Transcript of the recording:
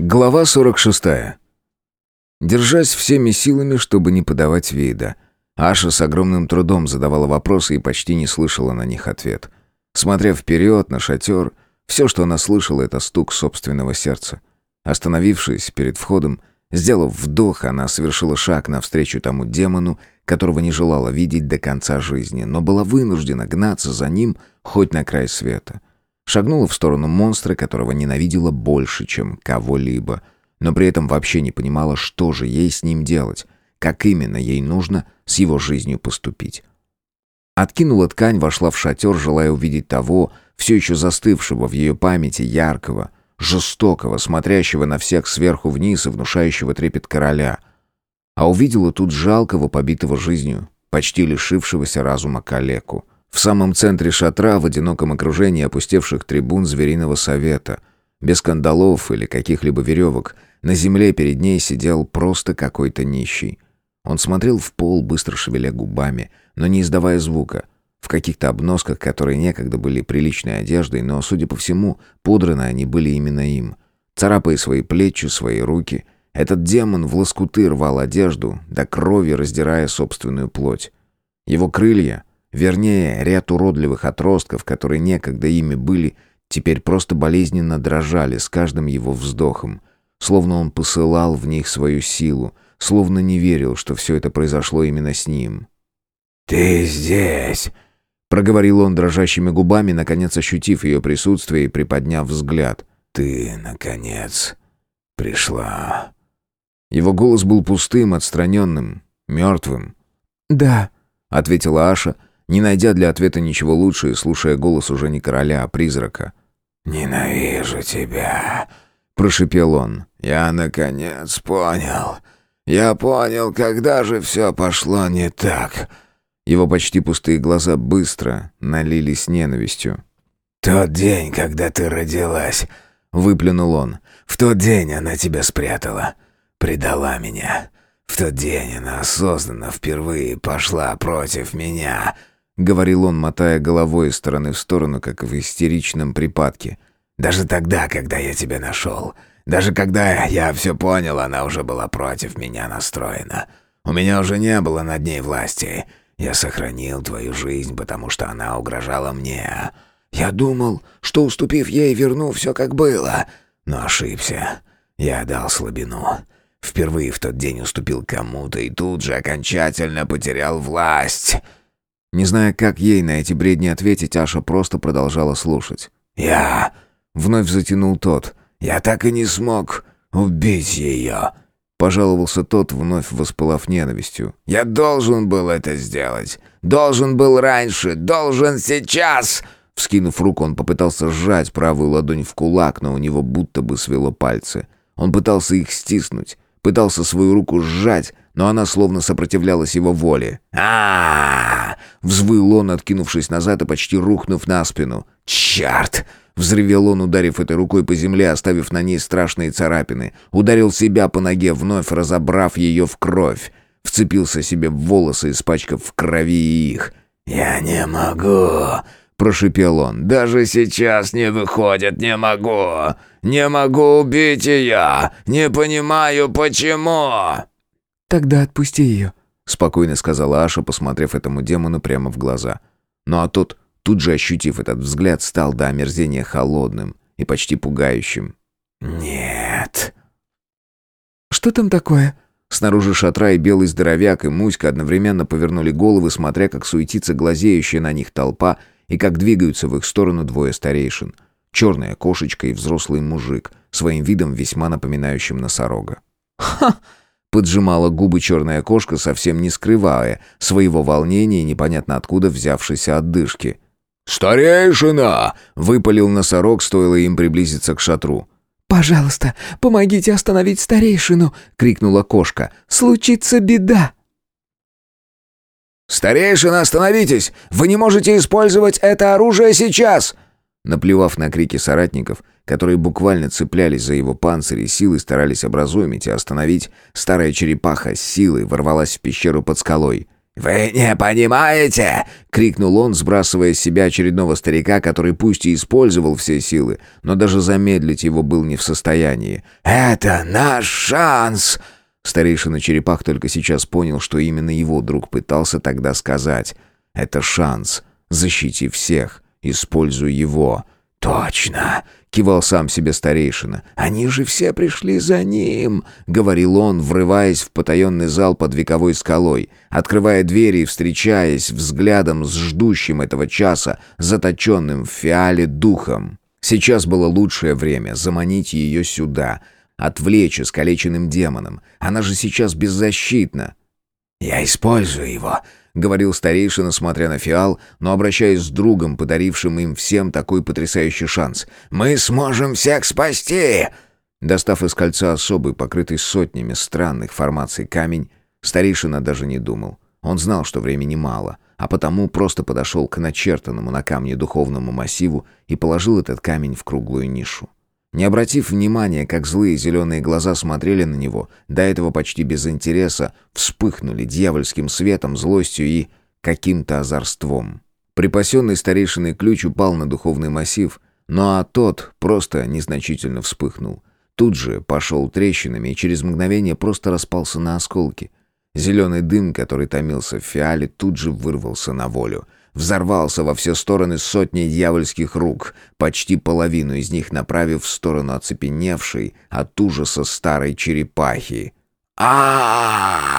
Глава 46. Держась всеми силами, чтобы не подавать вида, Аша с огромным трудом задавала вопросы и почти не слышала на них ответ. Смотря вперед, на шатер, все, что она слышала, это стук собственного сердца. Остановившись перед входом, сделав вдох, она совершила шаг навстречу тому демону, которого не желала видеть до конца жизни, но была вынуждена гнаться за ним хоть на край света. Шагнула в сторону монстра, которого ненавидела больше, чем кого-либо, но при этом вообще не понимала, что же ей с ним делать, как именно ей нужно с его жизнью поступить. Откинула ткань, вошла в шатер, желая увидеть того, все еще застывшего в ее памяти, яркого, жестокого, смотрящего на всех сверху вниз и внушающего трепет короля. А увидела тут жалкого, побитого жизнью, почти лишившегося разума калеку. В самом центре шатра, в одиноком окружении опустевших трибун звериного совета, без кандалов или каких-либо веревок, на земле перед ней сидел просто какой-то нищий. Он смотрел в пол, быстро шевеля губами, но не издавая звука. В каких-то обносках, которые некогда были приличной одеждой, но, судя по всему, пудраны они были именно им. Царапая свои плечи, свои руки, этот демон в лоскуты рвал одежду, до крови раздирая собственную плоть. Его крылья — Вернее, ряд уродливых отростков, которые некогда ими были, теперь просто болезненно дрожали с каждым его вздохом, словно он посылал в них свою силу, словно не верил, что все это произошло именно с ним. «Ты здесь!» — проговорил он дрожащими губами, наконец ощутив ее присутствие и приподняв взгляд. «Ты, наконец, пришла!» Его голос был пустым, отстраненным, мертвым. «Да», — ответила Аша, — не найдя для ответа ничего лучше и слушая голос уже не короля, а призрака. «Ненавижу тебя», — прошипел он. «Я, наконец, понял. Я понял, когда же все пошло не так». Его почти пустые глаза быстро налились ненавистью. «Тот день, когда ты родилась», — выплюнул он. «В тот день она тебя спрятала, предала меня. В тот день она осознанно впервые пошла против меня. — говорил он, мотая головой из стороны в сторону, как в истеричном припадке. «Даже тогда, когда я тебя нашел, даже когда я все понял, она уже была против меня настроена. У меня уже не было над ней власти. Я сохранил твою жизнь, потому что она угрожала мне. Я думал, что, уступив ей, верну все как было, но ошибся. Я дал слабину». Впервые в тот день уступил кому-то и тут же окончательно потерял власть. Не зная, как ей на эти бредни ответить, Аша просто продолжала слушать. «Я...» — вновь затянул тот. «Я так и не смог убить ее», — пожаловался тот, вновь воспылав ненавистью. «Я должен был это сделать. Должен был раньше. Должен сейчас!» Вскинув руку, он попытался сжать правую ладонь в кулак, но у него будто бы свело пальцы. Он пытался их стиснуть, пытался свою руку сжать, но она словно сопротивлялась его воле. а Взвыл он, откинувшись назад и почти рухнув на спину. «Черт!» Взревел он, ударив этой рукой по земле, оставив на ней страшные царапины. Ударил себя по ноге, вновь разобрав ее в кровь. Вцепился себе в волосы, испачкав в крови их. «Я не могу!» — прошипел он. «Даже сейчас не выходит, не могу! Не могу убить ее! Не понимаю, почему!» «Тогда отпусти ее», — спокойно сказала Аша, посмотрев этому демону прямо в глаза. Ну а тот, тут же ощутив этот взгляд, стал до омерзения холодным и почти пугающим. «Нет». «Что там такое?» Снаружи шатра и белый здоровяк, и Муська одновременно повернули головы, смотря, как суетится глазеющая на них толпа и как двигаются в их сторону двое старейшин. Черная кошечка и взрослый мужик, своим видом весьма напоминающим носорога. «Ха!» Поджимала губы черная кошка, совсем не скрывая своего волнения и непонятно откуда взявшейся отдышки. «Старейшина!» — выпалил носорог, стоило им приблизиться к шатру. «Пожалуйста, помогите остановить старейшину!» — крикнула кошка. «Случится беда!» «Старейшина, остановитесь! Вы не можете использовать это оружие сейчас!» Наплевав на крики соратников, которые буквально цеплялись за его панцирь и силой старались образумить и остановить, старая черепаха с силой ворвалась в пещеру под скалой. «Вы не понимаете!» — крикнул он, сбрасывая с себя очередного старика, который пусть и использовал все силы, но даже замедлить его был не в состоянии. «Это наш шанс!» Старейшина Черепах только сейчас понял, что именно его друг пытался тогда сказать. «Это шанс. Защити всех. Используй его». «Точно!» — кивал сам себе старейшина. «Они же все пришли за ним!» — говорил он, врываясь в потаенный зал под вековой скалой, открывая двери и встречаясь взглядом с ждущим этого часа, заточенным в фиале духом. Сейчас было лучшее время заманить ее сюда, отвлечь искалеченным демоном. Она же сейчас беззащитна. «Я использую его», — говорил старейшина, смотря на фиал, но обращаясь с другом, подарившим им всем такой потрясающий шанс. «Мы сможем всех спасти!» Достав из кольца особый, покрытый сотнями странных формаций камень, старейшина даже не думал. Он знал, что времени мало, а потому просто подошел к начертанному на камне духовному массиву и положил этот камень в круглую нишу. Не обратив внимания, как злые зеленые глаза смотрели на него, до этого почти без интереса, вспыхнули дьявольским светом, злостью и каким-то озорством. Припасенный старейшиной ключ упал на духовный массив, ну а тот просто незначительно вспыхнул. Тут же пошел трещинами и через мгновение просто распался на осколки. Зеленый дым, который томился в фиале, тут же вырвался на волю — взорвался во все стороны сотни дьявольских рук, почти половину из них направив в сторону оцепеневшей от ужаса старой черепахи. а